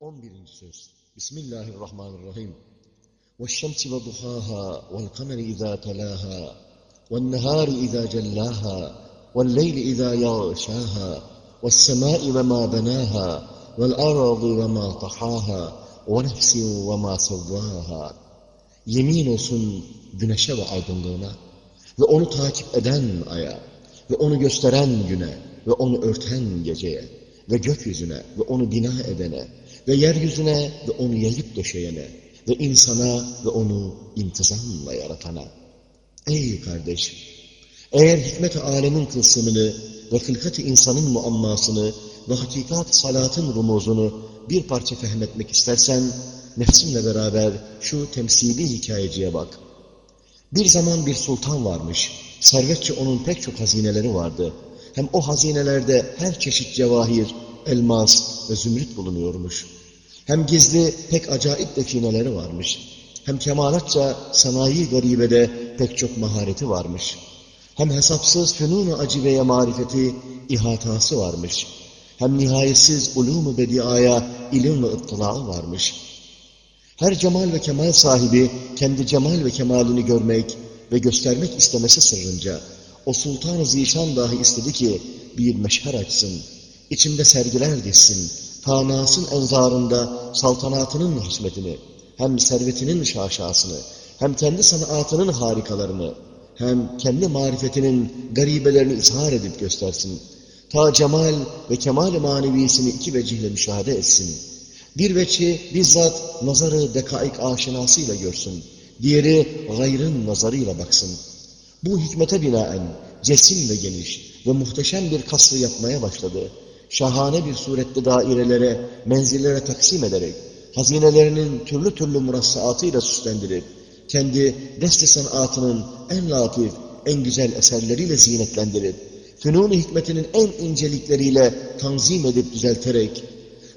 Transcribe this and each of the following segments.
11. söz. Bismillahirrahmanirrahim. وَالشَّمْسِ وَضُحَاهَا وَالْقَمَرِ إِذَا تَلَاهَا وَالنَّهَارِ إِذَا جَلَّاهَا وَاللَّيْلِ إِذَا يَغْشَاهَا وَالسَّمَاءِ وَمَا بَنَاهَا وَالْأَرْضِ وَمَا طَحَاهَا وَنَفْسٍ وَمَا سَوَّاهَا Yemin olsun güneşe ve aydınlığına ve onu takip eden aya ve onu gösteren güne ve onu örten geceye ve gökyüzüne ve onu bina edene ve yeryüzüne ve onu yayıp döşeyene ve insana ve onu intizamla yaratana. Ey kardeş! Eğer hikmet-i alemin tılsımını ve hılkat-ı insanın muammasını ve hakikat salatın rumuzunu bir parça fehmetmek istersen, nefsimle beraber şu temsili hikayeciye bak. Bir zaman bir sultan varmış, servetçe onun pek çok hazineleri vardı. Hem o hazinelerde her çeşit cevahir, elmas ve zümrüt bulunuyormuş. Hem gizli pek acayip defineleri varmış. Hem kemalatça sanayi garibede pek çok mahareti varmış. Hem hesapsız fünun-u acibeye marifeti, ihatası varmış. Hem nihayetsiz ulûm-u bediaya ilim ve ıttılağı varmış. Her cemal ve kemal sahibi kendi cemal ve kemalini görmek ve göstermek istemesi sırrınca o Sultan-ı Zişan dahi istedi ki bir meşher açsın, içinde sergiler dizsin, tanasın enzarında saltanatının hikmetini, hem servetinin şaşasını, hem kendi sanatının harikalarını, hem kendi marifetinin garibelerini izhar edip göstersin. Ta cemal ve kemal manevisini iki vecihle müşahede etsin. Bir veçi bizzat nazarı dekaik aşinasıyla görsün. Diğeri gayrın nazarıyla baksın. Bu hikmete binaen cesim ve geniş ve muhteşem bir kasrı yapmaya başladı. Şahane bir surette dairelere, menzillere taksim ederek, hazinelerinin türlü türlü murassaatıyla süslendirip, kendi dest-i sanatının en latif, en güzel eserleriyle zinetlendirip, fünun-u hikmetinin en incelikleriyle tanzim edip düzelterek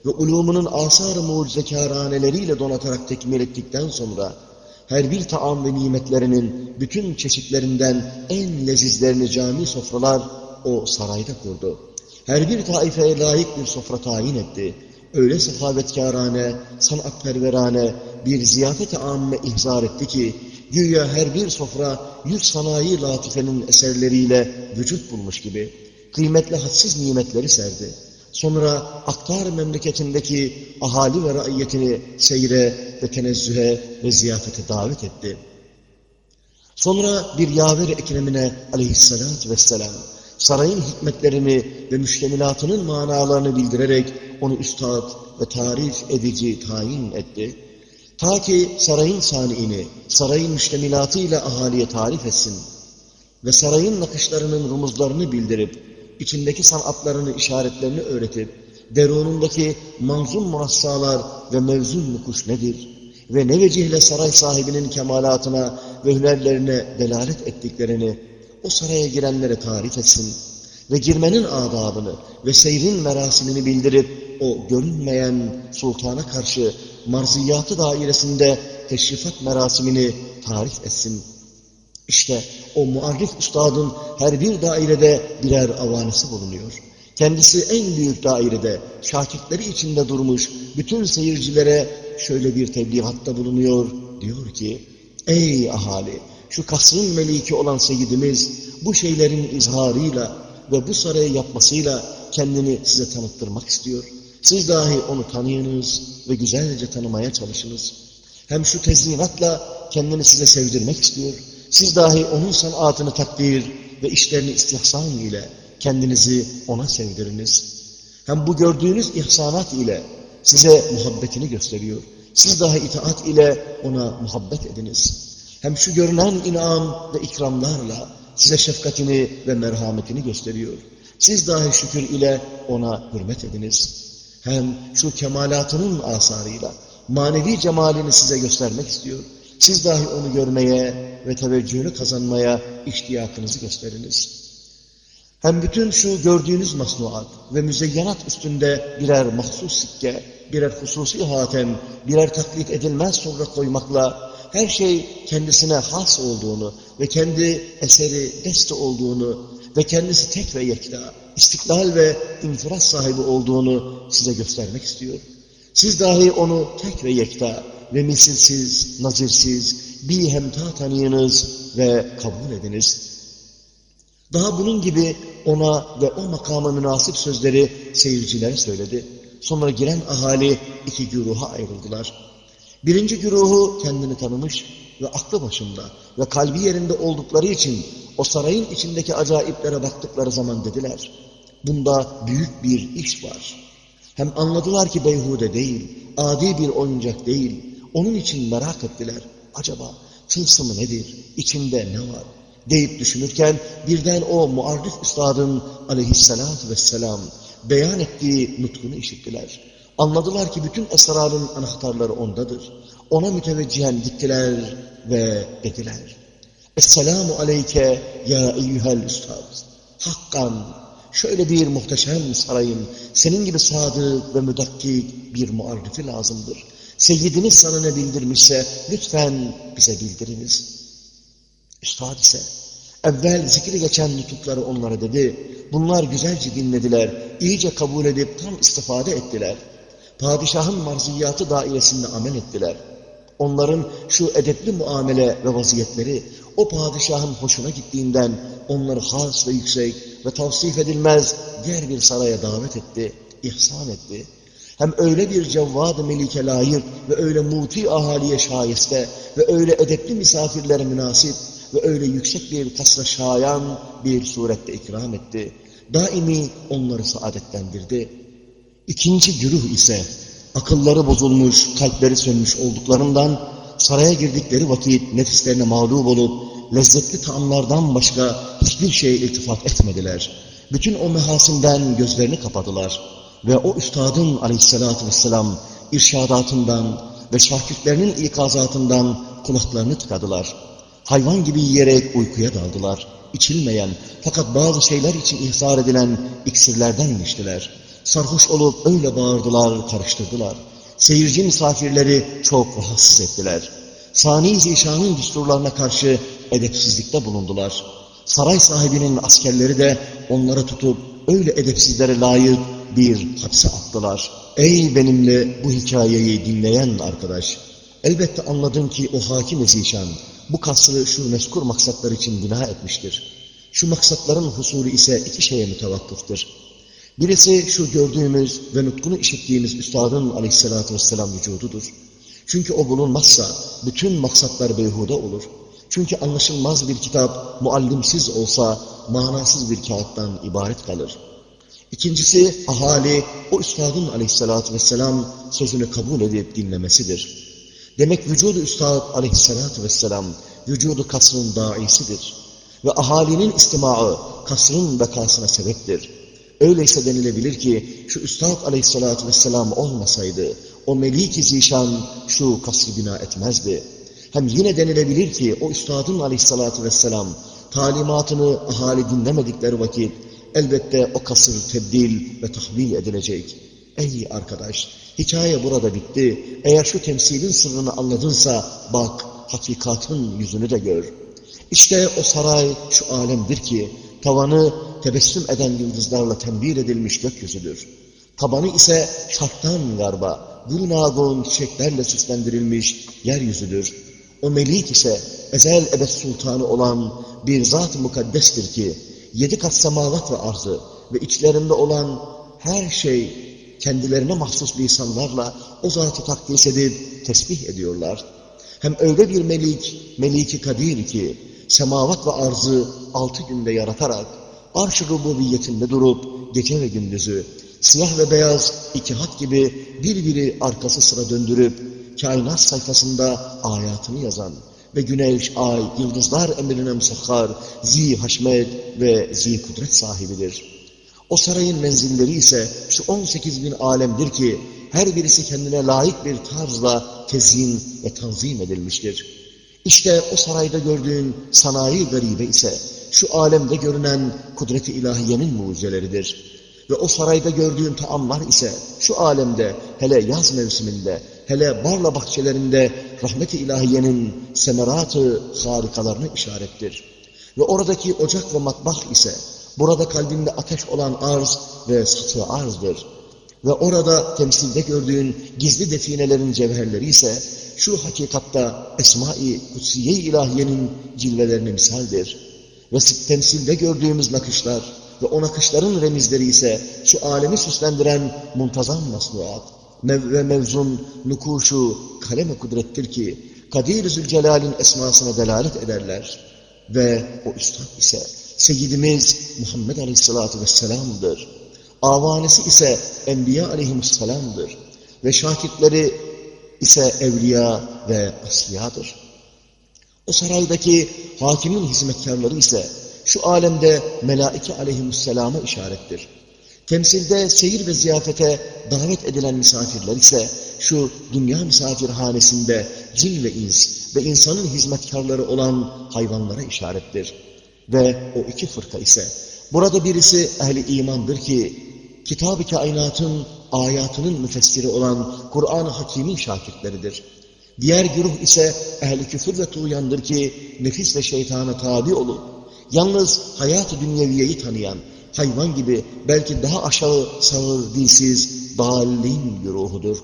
ve ulumunun asar-ı mucizekarhaneleriyle donatarak tekmil ettikten sonra, her bir taam ve nimetlerinin bütün çeşitlerinden en lezizlerini cami sofralar o sarayda kurdu. Her bir taifeye layık bir sofra tayin etti. Öyle sefavetkârane, sanatperverane bir ziyafet-i amme ihzar etti ki, güya her bir sofra yüz sanayi latifenin eserleriyle vücut bulmuş gibi, kıymetli hadsiz nimetleri serdi. Sonra aktar memleketindeki ahali ve raiyetini seyre ve tenezzühe ve ziyafete davet etti. Sonra bir yaver ekremine aleyhissalatü vesselam sarayın hikmetlerini ve müştemilatının manalarını bildirerek onu üstad ve tarif edici tayin etti. Ta ki sarayın saniini, sarayın müştemilatıyla ahaliye tarif etsin ve sarayın nakışlarının rumuzlarını bildirip, içindeki sanatlarını, işaretlerini öğretip, derunundaki manzum murassalar ve mevzun nukuş nedir ve ne vecihle saray sahibinin kemalatına ve hünerlerine delalet ettiklerini o saraya girenlere tarif etsin ve girmenin adabını ve seyrin merasimini bildirip o görünmeyen sultana karşı marziyatı dairesinde teşrifat merasimini tarif etsin. İşte o muarrif ustadın her bir dairede birer avanesi bulunuyor. Kendisi en büyük dairede şakirtleri içinde durmuş bütün seyircilere şöyle bir tebliğatta bulunuyor. Diyor ki, ey ahali şu kasrın meliki olan seyyidimiz bu şeylerin izharıyla ve bu sarayı yapmasıyla kendini size tanıttırmak istiyor. Siz dahi onu tanıyınız ve güzelce tanımaya çalışınız. Hem şu tezyinatla kendini size sevdirmek istiyor. Siz dahi onun sanatını takdir ve işlerini istihsan ile kendinizi ona sevdiriniz. Hem bu gördüğünüz ihsanat ile size muhabbetini gösteriyor. Siz dahi itaat ile ona muhabbet ediniz. Hem şu görünen inam ve ikramlarla size şefkatini ve merhametini gösteriyor. Siz dahi şükür ile ona hürmet ediniz. Hem şu kemalatının asarıyla manevi cemalini size göstermek istiyor. Siz dahi onu görmeye ve teveccühünü kazanmaya iştiyakınızı gösteriniz. Hem bütün şu gördüğünüz masnuat ve müzeyyenat üstünde birer mahsus sikke, birer hususi hatem, birer taklit edilmez sonra koymakla her şey kendisine has olduğunu ve kendi eseri deste olduğunu ve kendisi tek ve yekta, istiklal ve infirat sahibi olduğunu size göstermek istiyor. Siz dahi onu tek ve yekta ve misilsiz, nazirsiz, bir hemta tanıyınız ve kabul ediniz. Daha bunun gibi ona ve o makama münasip sözleri seyircilere söyledi. Sonra giren ahali iki güruha ayrıldılar. Birinci güruhu kendini tanımış ve aklı başında ve kalbi yerinde oldukları için o sarayın içindeki acayiplere baktıkları zaman dediler. Bunda büyük bir iş var. Hem anladılar ki beyhude değil, adi bir oyuncak değil. Onun için merak ettiler. Acaba tılsımı nedir, içinde ne var? deyip düşünürken birden o muarrif üstadın aleyhissalatü vesselam beyan ettiği nutkunu işittiler. Anladılar ki bütün esrarın anahtarları ondadır. Ona müteveccihen gittiler ve dediler. Esselamu aleyke ya eyyühel üstad. Hakkan şöyle bir muhteşem sarayın senin gibi sadık ve müdakkik bir muarrifi lazımdır. Seyyidiniz sana ne bildirmişse lütfen bize bildiriniz. Üstad ise evvel zikri geçen nutukları onlara dedi. Bunlar güzelce dinlediler, iyice kabul edip tam istifade ettiler. Padişahın marziyatı dairesinde amel ettiler. Onların şu edepli muamele ve vaziyetleri o padişahın hoşuna gittiğinden onları has ve yüksek ve tavsif edilmez diğer bir saraya davet etti, ihsan etti. Hem öyle bir cevvad-ı melike layık ve öyle muti ahaliye şayeste ve öyle edepli misafirlere münasip ve öyle yüksek bir kasra şayan bir surette ikram etti. Daimi onları saadetlendirdi. İkinci güruh ise akılları bozulmuş, kalpleri sönmüş olduklarından saraya girdikleri vakit nefislerine mağlup olup lezzetli taamlardan başka hiçbir şeye iltifat etmediler. Bütün o mehasinden gözlerini kapadılar ve o üstadın aleyhissalatü vesselam irşadatından ve şakirtlerinin ikazatından kulaklarını tıkadılar. Hayvan gibi yiyerek uykuya daldılar. İçilmeyen fakat bazı şeyler için ihsar edilen iksirlerden içtiler. Sarhoş olup öyle bağırdılar, karıştırdılar. Seyirci misafirleri çok rahatsız ettiler. Sani Zişan'ın düsturlarına karşı edepsizlikte bulundular. Saray sahibinin askerleri de onları tutup öyle edepsizlere layık bir hapse attılar. Ey benimle bu hikayeyi dinleyen arkadaş! Elbette anladın ki o hakim Zişan bu kasrı şu meskur maksatlar için bina etmiştir. Şu maksatların husulü ise iki şeye mütevakkıftır. Birisi şu gördüğümüz ve nutkunu işittiğimiz Üstadın aleyhissalatü vesselam vücududur. Çünkü o bulunmazsa bütün maksatlar beyhude olur. Çünkü anlaşılmaz bir kitap muallimsiz olsa manasız bir kağıttan ibaret kalır. İkincisi ahali o Üstadın aleyhissalatü vesselam sözünü kabul edip dinlemesidir. Demek vücudu Üstad aleyhissalatü vesselam vücudu kasrın daisidir. Ve ahalinin istimağı kasrın bekasına sebeptir. Öyleyse denilebilir ki şu Üstad aleyhissalatü vesselam olmasaydı o melik-i zişan şu kasrı bina etmezdi. Hem yine denilebilir ki o Üstadın aleyhissalatü vesselam talimatını ahali dinlemedikleri vakit elbette o kasır tebdil ve tahvil edilecek. Ey arkadaş, hikaye burada bitti. Eğer şu temsilin sırrını anladınsa bak, hakikatın yüzünü de gör. İşte o saray şu alemdir ki, tavanı tebessüm eden yıldızlarla tembir edilmiş gökyüzüdür. Tabanı ise şarttan garba, gunagun çiçeklerle süslendirilmiş yeryüzüdür. O melik ise ezel ebed sultanı olan bir zat-ı mukaddestir ki, yedi kat semavat ve arzı ve içlerinde olan her şey kendilerine mahsus lisanlarla o zatı takdis edip tesbih ediyorlar. Hem öyle bir melik, meliki kadir ki, semavat ve arzı altı günde yaratarak, arş-ı rububiyetinde durup, gece ve gündüzü, siyah ve beyaz iki hat gibi birbiri arkası sıra döndürüp, kainat sayfasında ayatını yazan ve güneş, ay, yıldızlar emrine musahhar, zi haşmet ve zi kudret sahibidir. O sarayın menzilleri ise şu 18 bin alemdir ki her birisi kendine layık bir tarzla tezyin ve tanzim edilmiştir. İşte o sarayda gördüğün sanayi garibe ise şu alemde görünen kudret-i ilahiyenin mucizeleridir. Ve o sarayda gördüğün taamlar ise şu alemde hele yaz mevsiminde hele barla bahçelerinde rahmet-i ilahiyenin semeratı harikalarını işarettir. Ve oradaki ocak ve matbah ise Burada kalbinde ateş olan arz ve satı arzdır. Ve orada temsilde gördüğün gizli definelerin cevherleri ise şu hakikatta Esma-i Kutsiye-i İlahiye'nin cilvelerine misaldir. Ve temsilde gördüğümüz nakışlar ve o nakışların remizleri ise şu alemi süslendiren muntazam masnuat mev ve mevzun nukuşu kaleme kudrettir ki Kadir Zülcelal'in esmasına delalet ederler. Ve o üstad ise Seyyidimiz Muhammed Aleyhisselatü Vesselam'dır. Avanesi ise Enbiya Aleyhisselam'dır. Ve şakitleri ise evliya ve asliyadır. O saraydaki hakimin hizmetkarları ise şu alemde melaike aleyhisselama işarettir. Temsilde seyir ve ziyafete davet edilen misafirler ise şu dünya misafirhanesinde cin ve ins ve insanın hizmetkarları olan hayvanlara işarettir. Ve o iki fırka ise burada birisi ehli imandır ki kitab-ı kainatın ayatının müfessiri olan Kur'an-ı Hakim'in şakitleridir. Diğer güruh ise ehli küfür ve tuğyandır ki nefis ve şeytana tabi olup yalnız hayat-ı dünyeviyeyi tanıyan hayvan gibi belki daha aşağı sağır, dilsiz, dalin güruhudur.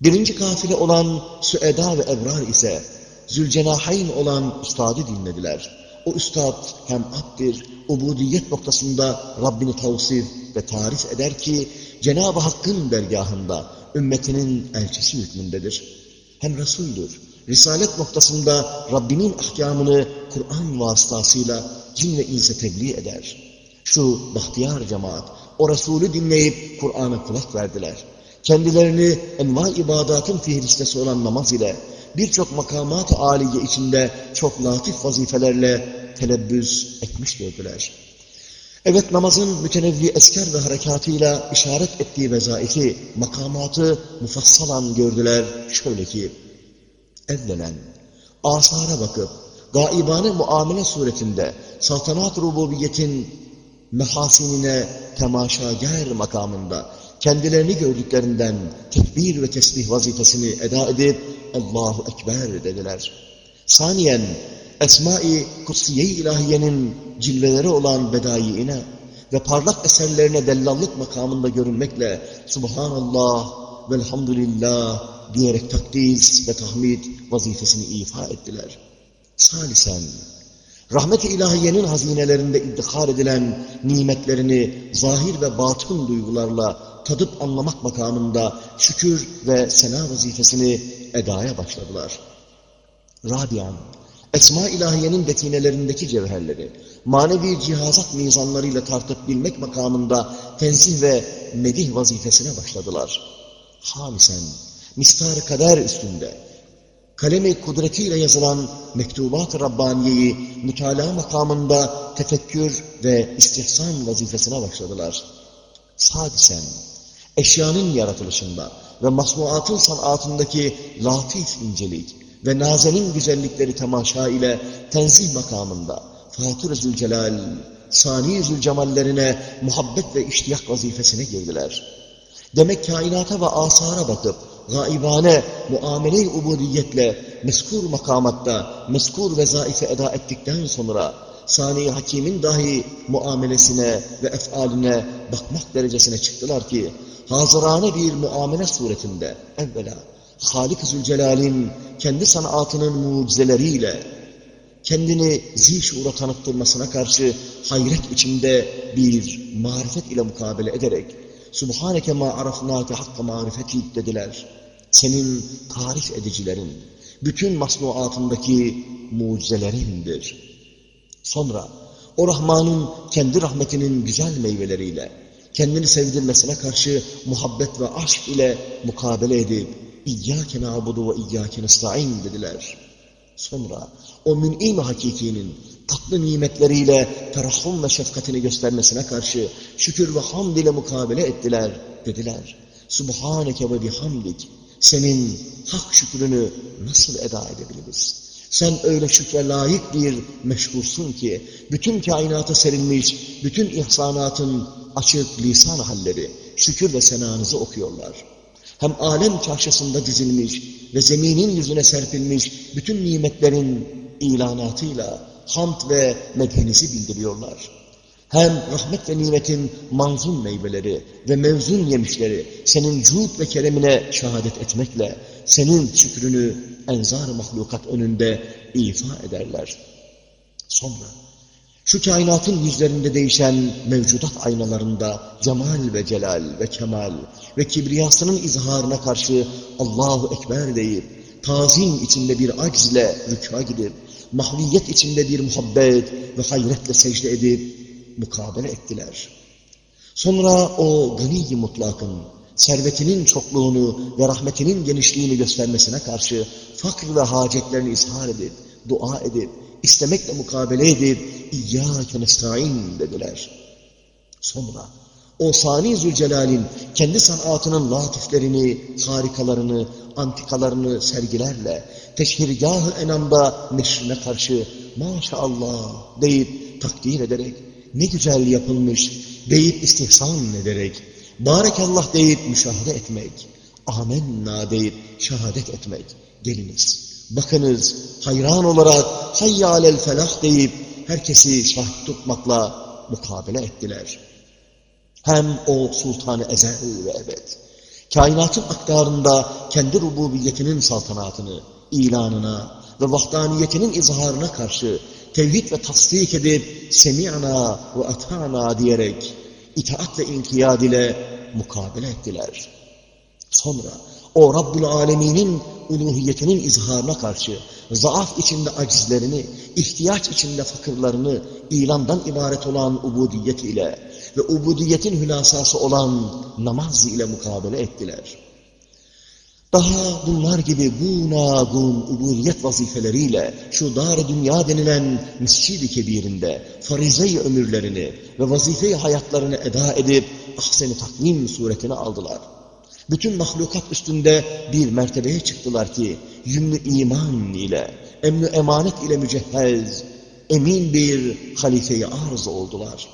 Birinci kafile olan Süeda ve Ebrar ise Zülcenahayn olan ustadı dinlediler. O üstad hem abdir, ubudiyet noktasında Rabbini tavsif ve tarif eder ki Cenab-ı Hakk'ın dergahında ümmetinin elçisi hükmündedir. Hem Resul'dür. Risalet noktasında Rabbinin ahkamını Kur'an vasıtasıyla cin ve inse tebliğ eder. Şu bahtiyar cemaat o Resulü dinleyip Kur'an'a kulak verdiler. Kendilerini enva ibadatın fihristesi olan namaz ile birçok makamat-ı aliye içinde çok latif vazifelerle telebbüs etmiş gördüler. Evet namazın mütenevvi esker ve harekatıyla işaret ettiği vezaifi, makamatı mufassalan gördüler şöyle ki, evvelen asara bakıp, gaibane muamele suretinde saltanat rububiyetin mehasinine temaşager makamında kendilerini gördüklerinden tekbir ve tesbih vazifesini eda edip Allahu Ekber dediler. Saniyen Esma-i Kutsiye-i İlahiye'nin cilveleri olan bedaiine ve parlak eserlerine dellallık makamında görünmekle Subhanallah velhamdülillah diyerek takdis ve tahmid vazifesini ifa ettiler. Salisen, rahmet-i ilahiyenin hazinelerinde iddihar edilen nimetlerini zahir ve batın duygularla tadıp anlamak makamında şükür ve sena vazifesini edaya başladılar. Rabian, Esma ilahiyenin detinelerindeki cevherleri, manevi cihazat mizanlarıyla tartıp bilmek makamında tenzih ve medih vazifesine başladılar. Hamisen, mistar kader üstünde, kalemi kudretiyle yazılan mektubat-ı Rabbaniye'yi mütalaa makamında tefekkür ve istihsan vazifesine başladılar. Sadisen, eşyanın yaratılışında ve masnuatın sanatındaki latif incelik, ve nazenin güzellikleri temaşa ile tenzih makamında Fatır-ı Zülcelal, Sani Zülcemallerine muhabbet ve iştiyak vazifesine girdiler. Demek kainata ve asara bakıp gaibane muamele-i ubudiyetle meskur makamatta meskur vezaife eda ettikten sonra Sani Hakim'in dahi muamelesine ve efaline bakmak derecesine çıktılar ki hazırane bir muamele suretinde evvela Halik-i Zülcelal'in kendi sanatının mucizeleriyle kendini zişura tanıttırmasına karşı hayret içinde bir marifet ile mukabele ederek Subhaneke ma arafnâke hakka marifetik dediler. Senin tarif edicilerin, bütün masnuatındaki mucizelerindir. Sonra o Rahman'ın kendi rahmetinin güzel meyveleriyle kendini sevdirmesine karşı muhabbet ve aşk ile mukabele edip İyyâke nâbudu ve iyyâke nesta'in dediler. Sonra o mün'im hakikinin tatlı nimetleriyle terahhum ve şefkatini göstermesine karşı şükür ve hamd ile mukabele ettiler dediler. Subhaneke ve bihamdik senin hak şükrünü nasıl eda edebiliriz? Sen öyle şükre layık bir meşgursun ki bütün kainata serilmiş, bütün ihsanatın açık lisan halleri şükür ve senanızı okuyorlar hem alem çarşısında dizilmiş ve zeminin yüzüne serpilmiş bütün nimetlerin ilanatıyla hamd ve medhenisi bildiriyorlar. Hem rahmet ve nimetin manzum meyveleri ve mevzun yemişleri senin cud ve keremine şehadet etmekle senin şükrünü enzar mahlukat önünde ifa ederler. Sonra şu kainatın yüzlerinde değişen mevcudat aynalarında cemal ve celal ve kemal ve kibriyasının izharına karşı Allahu Ekber deyip, tazim içinde bir aczle rükûa gidip, mahviyet içinde bir muhabbet ve hayretle secde edip mukabele ettiler. Sonra o gani mutlakın, servetinin çokluğunu ve rahmetinin genişliğini göstermesine karşı fakr ve hacetlerini izhar edip, dua edip, istemekle mukabele edip İyyâke nesta'in dediler. Sonra o Sani Zülcelal'in kendi sanatının latiflerini, harikalarını, antikalarını sergilerle teşhirgâh-ı enamda neşrine karşı maşallah deyip takdir ederek ne güzel yapılmış deyip istihsan ederek barekallah deyip müşahede etmek, amenna deyip şehadet etmek. Geliniz, bakınız hayran olarak hayyâlel felah deyip herkesi şahit tutmakla mukabele ettiler. Hem o sultanı ezel ve ebed, kainatın aktarında kendi rububiyetinin saltanatını, ilanına ve vahdaniyetinin izharına karşı tevhid ve tasdik edip semi'na ve ata'na diyerek itaat ve inkiyad ile mukabele ettiler. Sonra o Rabbul Alemin'in uluhiyetinin izharına karşı zaaf içinde acizlerini, ihtiyaç içinde fakirlerini ilandan ibaret olan ubudiyet ile ve ubudiyetin hülasası olan namaz ile mukabele ettiler. Daha bunlar gibi gunagun ubudiyet vazifeleriyle şu dar dünya denilen mescid-i kebirinde farize-i ömürlerini ve vazife-i hayatlarını eda edip ahsen-i takvim suretini aldılar. Bütün mahlukat üstünde bir mertebeye çıktılar ki yümlü iman ile, emnü emanet ile mücehhez, emin bir halife-i arz oldular.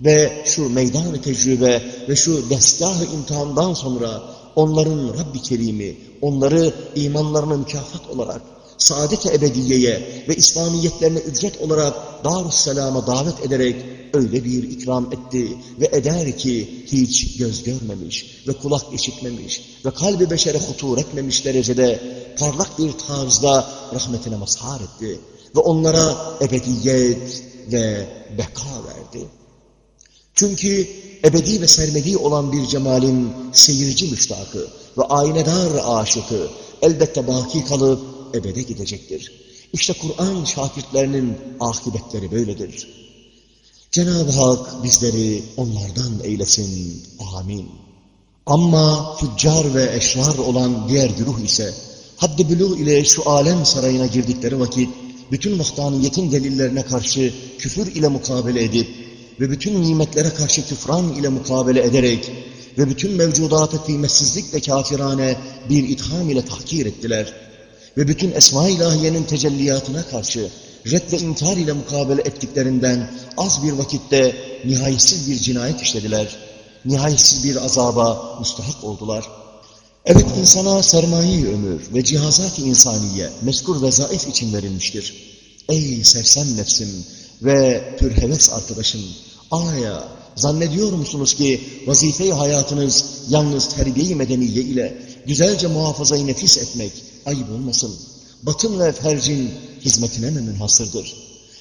Ve şu meydan tecrübe ve şu destgah-ı imtihandan sonra onların Rabbi Kerim'i, onları imanlarına mükafat olarak, saadet-i ebediyeye ve İslamiyetlerine ücret olarak Darüsselam'a davet ederek öyle bir ikram etti ve eder ki hiç göz görmemiş ve kulak işitmemiş ve kalbi beşere hutur etmemiş derecede parlak bir tarzda rahmetine mazhar etti ve onlara ebediyet ve beka verdi. Çünkü ebedi ve sermedi olan bir cemalin seyirci müştakı ve aynedar aşıkı elbette baki kalıp ebede gidecektir. İşte Kur'an şakirtlerinin akıbetleri böyledir. Cenab-ı Hak bizleri onlardan eylesin. Amin. Ama füccar ve eşrar olan diğer güruh ise haddi buluğ ile şu alem sarayına girdikleri vakit bütün vahdaniyetin delillerine karşı küfür ile mukabele edip ve bütün nimetlere karşı küfran ile mukabele ederek ve bütün mevcudatı kıymetsizlik ve kafirane bir itham ile tahkir ettiler. Ve bütün esma-i ilahiyenin tecelliyatına karşı red ve inkar ile mukabele ettiklerinden az bir vakitte nihayetsiz bir cinayet işlediler. Nihayetsiz bir azaba müstahak oldular. Evet insana sermaye ömür ve cihazat-ı insaniye meskur ve zaif için verilmiştir. Ey sersem nefsim ve pürheves arkadaşım, aya zannediyor musunuz ki vazife-i hayatınız yalnız terbiye-i medeniye ile güzelce muhafazayı nefis etmek ayıp olmasın? Batın ve fercin hizmetine mi münhasırdır?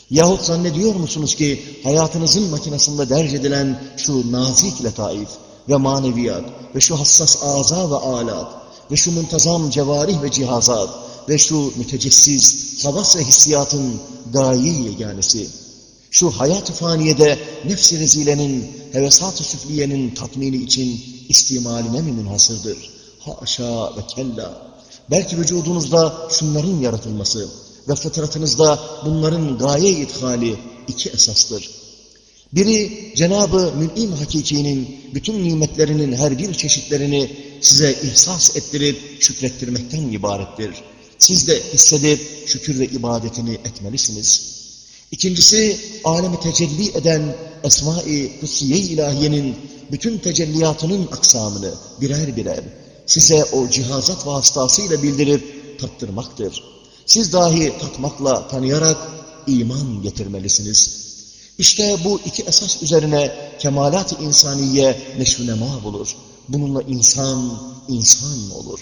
Yahut zannediyor musunuz ki hayatınızın makinasında derc edilen şu nazik letaif ve maneviyat ve şu hassas aza ve alat ve şu muntazam cevarih ve cihazat ve şu mütecessiz havas ve hissiyatın gayi yeganesi, şu hayat-ı faniyede nefs-i rezilenin, hevesat-ı süfliyenin tatmini için istimaline mi münhasırdır? Haşa ve kella. Belki vücudunuzda şunların yaratılması ve fıtratınızda bunların gaye ithali iki esastır. Biri Cenab-ı Mün'im Hakiki'nin bütün nimetlerinin her bir çeşitlerini size ihsas ettirip şükrettirmekten ibarettir. Siz de hissedip şükür ve ibadetini etmelisiniz. İkincisi alemi tecelli eden Esma-i Kutsiye-i İlahiye'nin bütün tecelliyatının aksamını birer birer size o cihazat vasıtasıyla bildirip tattırmaktır. Siz dahi tatmakla tanıyarak iman getirmelisiniz. İşte bu iki esas üzerine kemalat-ı insaniye neşvünema bulur. Bununla insan, insan olur.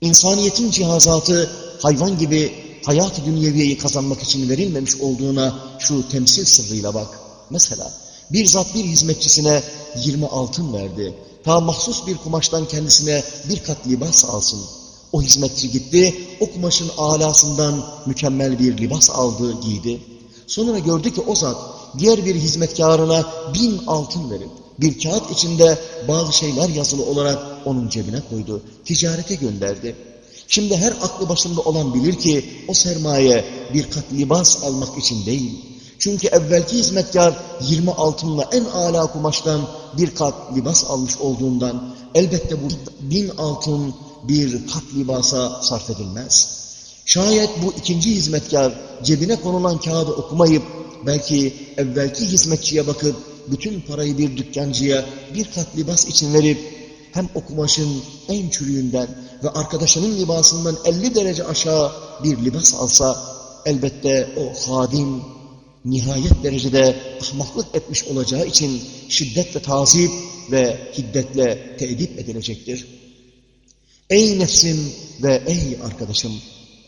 İnsaniyetin cihazatı hayvan gibi hayat-ı dünyeviyeyi kazanmak için verilmemiş olduğuna şu temsil sırrıyla bak. Mesela bir zat bir hizmetçisine 20 altın verdi. Ta mahsus bir kumaştan kendisine bir kat libas alsın. O hizmetçi gitti, o kumaşın alasından mükemmel bir libas aldı, giydi. Sonra gördü ki o zat diğer bir hizmetkarına bin altın verip bir kağıt içinde bazı şeyler yazılı olarak onun cebine koydu. Ticarete gönderdi. Şimdi her aklı başında olan bilir ki o sermaye bir kat libas almak için değil. Çünkü evvelki hizmetkar 20 altınla en âlâ kumaştan bir kat libas almış olduğundan elbette bu bin altın bir kat libasa sarf edilmez. Şayet bu ikinci hizmetkar cebine konulan kağıdı okumayıp belki evvelki hizmetçiye bakıp bütün parayı bir dükkancıya bir kat libas için verip hem o kumaşın en çürüğünden ve arkadaşının libasından 50 derece aşağı bir libas alsa elbette o hadim nihayet derecede ahmaklık etmiş olacağı için şiddetle tazip ve hiddetle teedip edilecektir. Ey nefsim ve ey arkadaşım,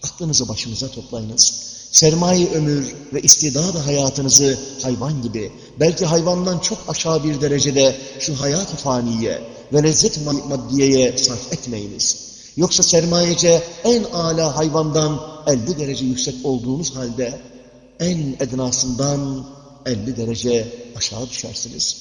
aklınızı başınıza toplayınız. Sermaye ömür ve istidadı hayatınızı hayvan gibi, belki hayvandan çok aşağı bir derecede şu hayat-ı faniye ve lezzet maddiyeye sarf etmeyiniz. Yoksa sermayece en âlâ hayvandan 50 derece yüksek olduğunuz halde en ednasından 50 derece aşağı düşersiniz.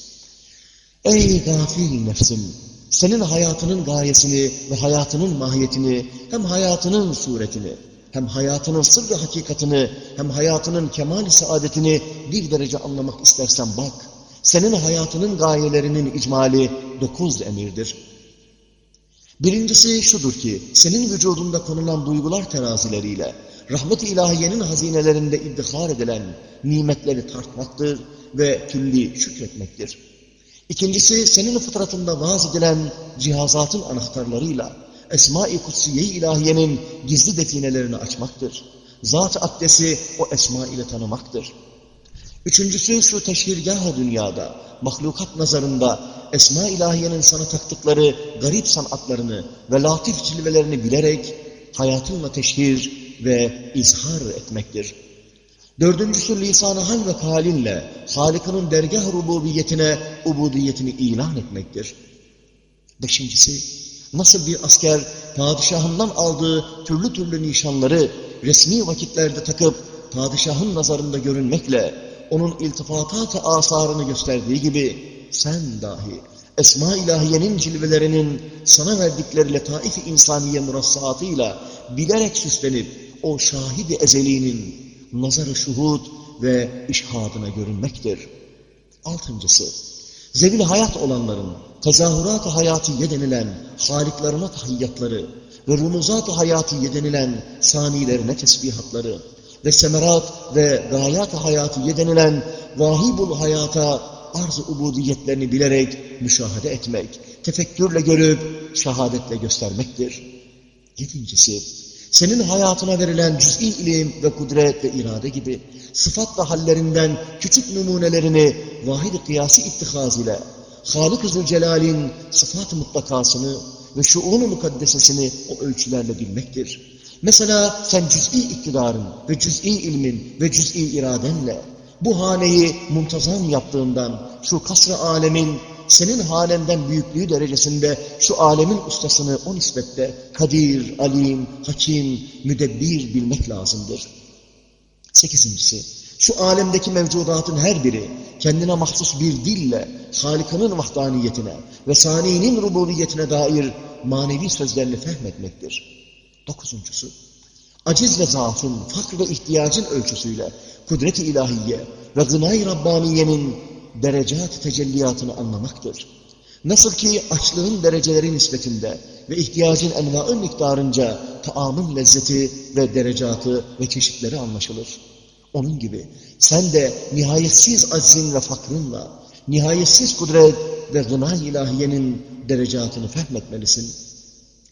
Ey gafil nefsim! Senin hayatının gayesini ve hayatının mahiyetini, hem hayatının suretini, hem hayatının sırrı hakikatini, hem hayatının kemal saadetini bir derece anlamak istersen bak. Senin hayatının gayelerinin icmali dokuz emirdir. Birincisi şudur ki, senin vücudunda konulan duygular terazileriyle, rahmet-i ilahiyenin hazinelerinde iddihar edilen nimetleri tartmaktır ve külli şükretmektir. İkincisi, senin fıtratında vaaz edilen cihazatın anahtarlarıyla, Esma-i Kutsiye-i ilahiyenin gizli definelerini açmaktır. Zat-ı o esma ile tanımaktır. Üçüncüsü şu teşhirgah dünyada, mahlukat nazarında esma ilahiyenin sana taktıkları garip sanatlarını ve latif cilvelerini bilerek hayatınla teşhir ve izhar etmektir. Dördüncüsü lisan-ı hal ve kalinle Halık'ın dergah rububiyetine, ubudiyetini ilan etmektir. Beşincisi, nasıl bir asker padişahından aldığı türlü türlü nişanları resmi vakitlerde takıp padişahın nazarında görünmekle onun iltifatat-ı asarını gösterdiği gibi sen dahi Esma ilahiyenin cilvelerinin sana verdikleri letaif-i insaniye murassaatıyla bilerek süslenip o şahidi ezeliğinin nazarı şuhud ve işhadına görünmektir. Altıncısı, zevil hayat olanların tezahürat-ı hayatiye denilen haliklerine tahiyyatları ve rumuzat-ı hayatiye denilen sanilerine tesbihatları ve semerat ve gayat-ı hayatiye vahibul hayata arz-ı ubudiyetlerini bilerek müşahede etmek, tefekkürle görüp şehadetle göstermektir. Yedincisi, senin hayatına verilen cüz'i ilim ve kudret ve irade gibi sıfat ve hallerinden küçük numunelerini vahid-i kıyasi ittihaz ile Halık-ı Zülcelal'in sıfat-ı mutlakasını ve şuun-u mukaddesesini o ölçülerle bilmektir. Mesela sen cüz'i iktidarın ve cüz'i ilmin ve cüz'i iradenle bu haneyi muntazam yaptığından şu kasr-ı alemin senin hanenden büyüklüğü derecesinde şu alemin ustasını o nispette kadir, alim, hakim, müdebbir bilmek lazımdır. Sekizincisi, şu alemdeki mevcudatın her biri kendine mahsus bir dille Halika'nın vahdaniyetine ve Sani'nin rububiyetine dair manevi sözlerini fehmetmektir. Dokuzuncusu, aciz ve zaafın, fakr ve ihtiyacın ölçüsüyle kudret-i ilahiye ve gınay Rabbaniye'nin derecat tecelliyatını anlamaktır. Nasıl ki açlığın dereceleri nispetinde ve ihtiyacın envaı miktarınca taamın lezzeti ve derecatı ve çeşitleri anlaşılır. Onun gibi sen de nihayetsiz aczin ve fakrınla, nihayetsiz kudret ve gınay ilahiyenin derecatını fehmetmelisin.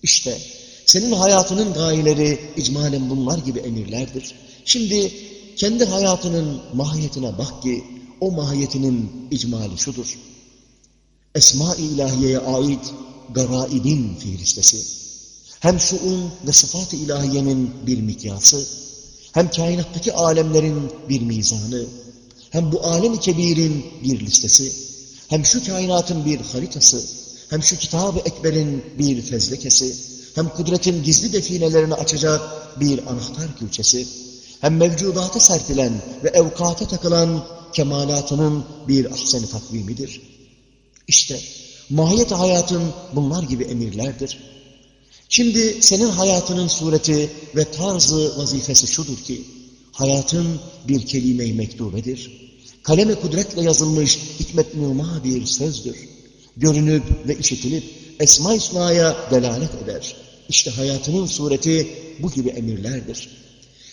İşte senin hayatının gayeleri icmalen bunlar gibi emirlerdir. Şimdi kendi hayatının mahiyetine bak ki o mahiyetinin icmali şudur. Esma-i ilahiyeye ait garaibin fiilistesi. Hem şuun ve sıfat-ı ilahiyenin bir mikyası, hem kainattaki alemlerin bir mizanı, hem bu alem-i kebirin bir listesi, hem şu kainatın bir haritası, hem şu kitab-ı ekberin bir fezlekesi, hem kudretin gizli definelerini açacak bir anahtar külçesi, hem mevcudata serpilen ve evkata takılan kemalatının bir ahsen-i takvimidir. İşte mahiyet hayatın bunlar gibi emirlerdir. Şimdi senin hayatının sureti ve tarzı vazifesi şudur ki, hayatın bir kelime-i mektubedir. Kaleme kudretle yazılmış hikmet numa bir sözdür. Görünüp ve işitilip Esma-i delalet eder. İşte hayatının sureti bu gibi emirlerdir.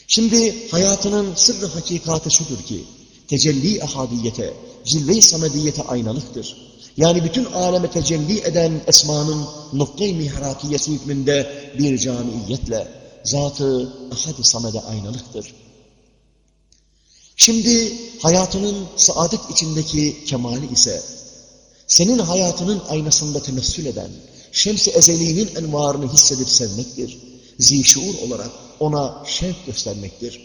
Şimdi hayatının sırrı hakikati şudur ki, tecelli ahadiyete, cilve-i samediyete aynalıktır. Yani bütün aleme tecelli eden esmanın noktayı mihrakiyesi hükmünde bir camiiyetle zatı ahad-ı samede aynalıktır. Şimdi hayatının saadet içindeki kemali ise senin hayatının aynasında temessül eden şems-i ezeliğinin envarını hissedip sevmektir. Zişuur olarak ona şevk göstermektir.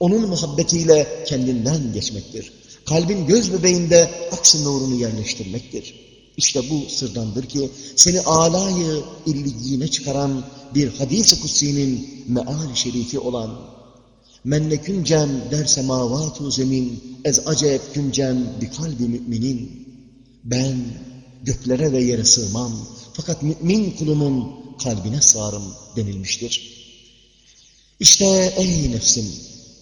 Onun muhabbetiyle kendinden geçmektir. Kalbin göz bebeğinde aksi nurunu yerleştirmektir. İşte bu sırdandır ki seni alayı illiyine çıkaran bir hadis-i kutsi'nin meal şerifi olan Menne cem der semavatu zemin ez acep küncem bi kalbi müminin ben göklere ve yere sığmam fakat mümin kulumun kalbine sığarım denilmiştir. İşte ey nefsim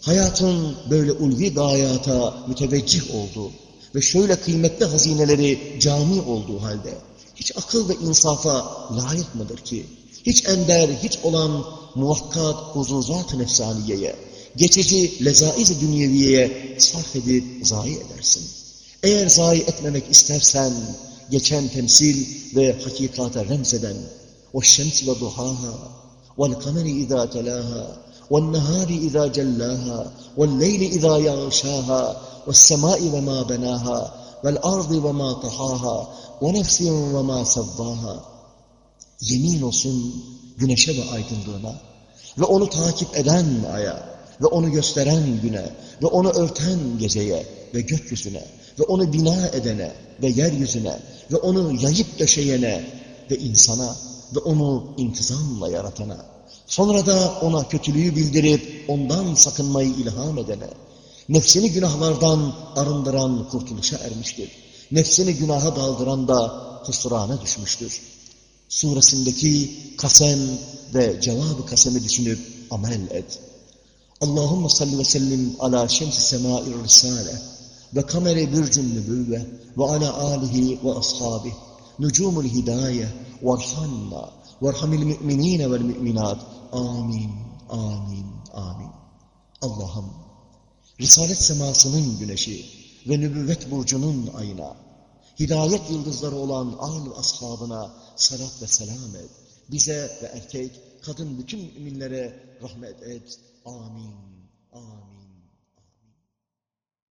hayatın böyle ulvi gayata müteveccih olduğu ve şöyle kıymetli hazineleri cami olduğu halde hiç akıl ve insafa layık mıdır ki hiç ender, hiç olan muhakkat huzuzat-ı nefsaniyeye, geçici lezaiz-i dünyeviyeye sarf edip zayi edersin. Eğer zayi etmemek istersen, geçen temsil ve hakikata remzeden o şems ve duhaha vel kameri izâ telâha vel nehâri izâ cellâha vel leyli izâ yağşâha vel semâi ve mâ benâha vel ardı ve mâ tahâha ve nefsin ve mâ sevvâha yemin olsun güneşe ve aydınlığına ve onu takip eden aya ve onu gösteren güne ve onu örten geceye ve gökyüzüne ve onu bina edene ve yeryüzüne ve onu yayıp döşeyene ve insana ve onu intizamla yaratana, sonra da ona kötülüğü bildirip ondan sakınmayı ilham edene, nefsini günahlardan arındıran kurtuluşa ermiştir. Nefsini günaha daldıran da husrana düşmüştür. Suresindeki kasem ve cevabı kasemi düşünüp amel et. Allahümme salli ve sellim ala şemsi semâir risale ve kameri bürcün nübüvve ve ala alihi ve ashabih nucumul hidaye varhamna varhamil müminine vel müminat. Amin amin amin. Allah'ım Risalet semasının güneşi ve nübüvvet burcunun ayına hidayet yıldızları olan al ashabına salat ve selam et. Bize ve erkek kadın bütün müminlere rahmet et. Amin amin